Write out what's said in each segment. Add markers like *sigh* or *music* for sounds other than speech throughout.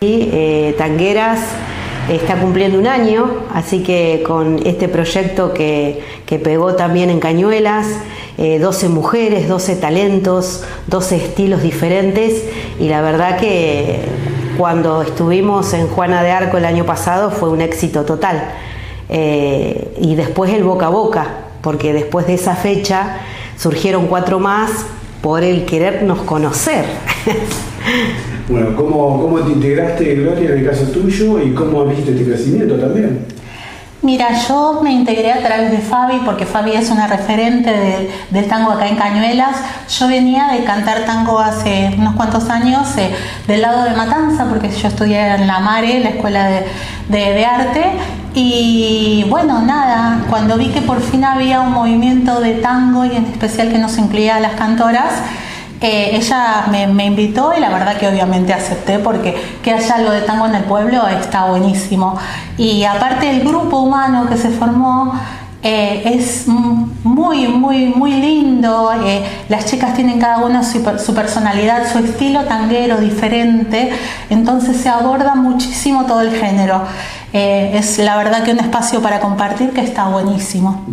Y eh, Tangueras está cumpliendo un año, así que con este proyecto que, pegó también en Cañuelas, 12 mujeres, 12 talentos, 12 estilos diferentes y la verdad que cuando estuvimos en Juana de Arco el año pasado fue un éxito total. y después el boca a boca, porque después de esa fecha surgieron cuatro más por el querernos conocer. *laughs* Bueno, ¿cómo, ¿cómo te integraste, Gloria, en el caso tuyo y cómo viste este crecimiento también? Mira, yo me integré a través de Fabi porque Fabi es una referente del tango acá en Cañuelas. Yo venía de cantar tango hace unos cuantos años eh, del lado de Matanza porque yo estudié en la Mare, la escuela de, de arte. Y bueno, nada, cuando vi que por fin había un movimiento de tango y en especial que nos incluía a las cantoras, eh, ella me, invitó y la verdad que obviamente acepté porque que haya algo de tango en el pueblo está buenísimo. Y aparte el grupo humano que se formó eh, es muy, muy, muy lindo. Eh, las chicas tienen cada una su, personalidad, su estilo tanguero diferente. Entonces se aborda muchísimo todo el género. es la verdad que un espacio para compartir que está buenísimo.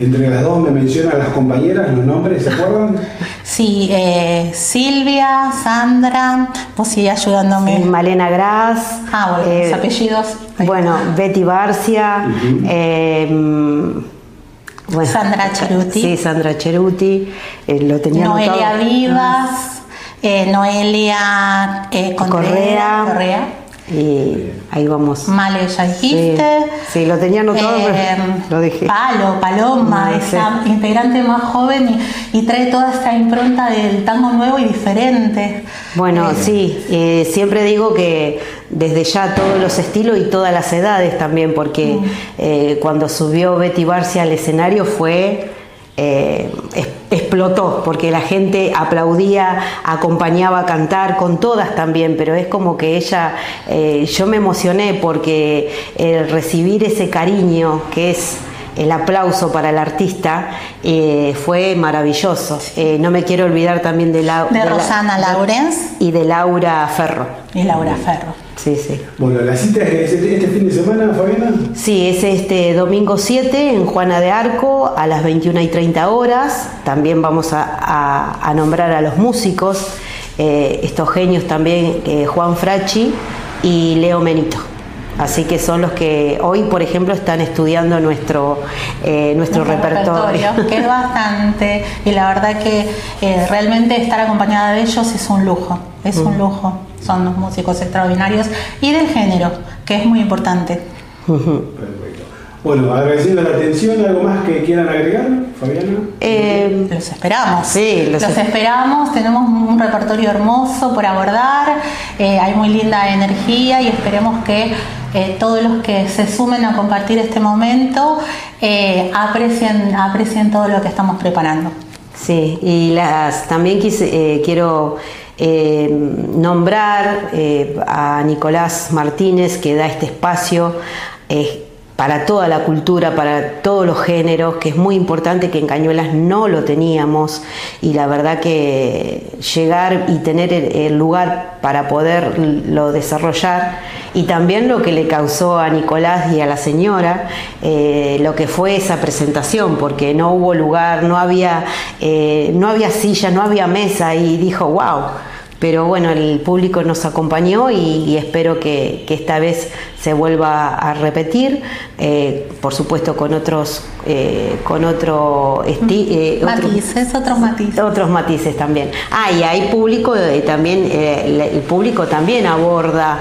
Entre las dos me mencionan las compañeras, los nombres, ¿se acuerdan? *laughs* Sí, eh, Silvia, Sandra, vos sigue ayudándome. Malena Gras. Ah, bueno, los eh, apellidos. Bueno, Betty Barcia. Em, Sandra Cheruti. Sí, Sandra Cheruti. Eh, lo tenía Noelia Vivas. Noelia Correa. Correa y ahí vamos. Male, ya dijiste. Sí, lo tenía anotado, eh, lo dije. Palo, Paloma, esa integrante más joven y, trae toda esta impronta del tango nuevo y diferente. Bueno, eh, sí, eh, siempre digo que desde ya todos los estilos y todas las edades también, porque mm. cuando subió Betty Barcia al escenario fue eh, explotó, porque la gente aplaudía, acompañaba a cantar, con todas también, pero es como que ella, eh, yo me emocioné porque recibir ese cariño que es el aplauso para el artista eh, fue maravilloso. no me quiero olvidar también de, la, de, Rosana Laurens y de Laura Ferro. Y Laura Ferro. Sí, sí. Bueno, ¿la cita es este, este, fin de semana, Fabiana? Sí, es este domingo 7 en Juana de Arco a las 21 y 30 horas. También vamos a, nombrar a los músicos, eh, estos genios también, eh, Juan Frachi y Leo Menito. Así que son los que hoy, por ejemplo, están estudiando nuestro, eh, nuestro, repertorio. Que es *laughs* bastante, y la verdad que realmente estar acompañada de ellos es un lujo, es un mm. lujo son los músicos extraordinarios y del género, que es muy importante. Perfecto. Bueno, agradeciendo la atención, ¿algo más que quieran agregar, Fabiana? Eh, los esperamos. Sí, los, esperamos. Tenemos un repertorio hermoso por abordar, eh, hay muy linda energía y esperemos que eh, todos los que se sumen a compartir este momento aprecien, aprecien todo lo que estamos preparando. Sí, y las, también quise, quiero eh, nombrar eh, a Nicolás Martínez que da este espacio eh, para toda la cultura, para todos los géneros, que es muy importante que en Cañuelas no lo teníamos. Y la verdad que llegar y tener el, lugar para poderlo desarrollar y también lo que le causó a Nicolás y a la señora lo que fue esa presentación porque no hubo lugar, no había, no había silla, no había mesa y dijo wow pero bueno, el público nos acompañó y, espero que, esta vez se vuelva a repetir, eh, por supuesto con otros, eh, con otro eh, matices, otros matices, otros matices también. Ah, y hay público también, el público también aborda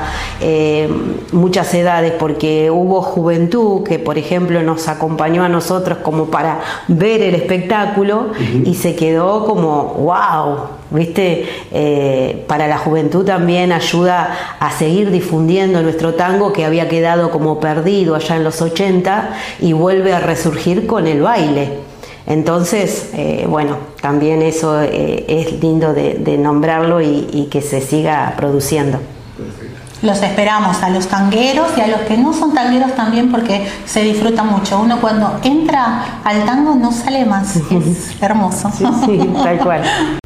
muchas edades porque hubo juventud que, por ejemplo, nos acompañó a nosotros como para ver el espectáculo y se quedó como wow ¿viste? Eh, para la juventud también ayuda a seguir difundiendo nuestro tango que había quedado como perdido allá en los 80 y vuelve a resurgir con el baile. Entonces, eh, bueno, también eso eh, es lindo de, nombrarlo y que se siga produciendo. Los esperamos a los tangueros y a los que no son tangueros también porque se disfruta mucho. Uno cuando entra al tango no sale más. *laughs* Es hermoso. Sí, tal cual. *laughs*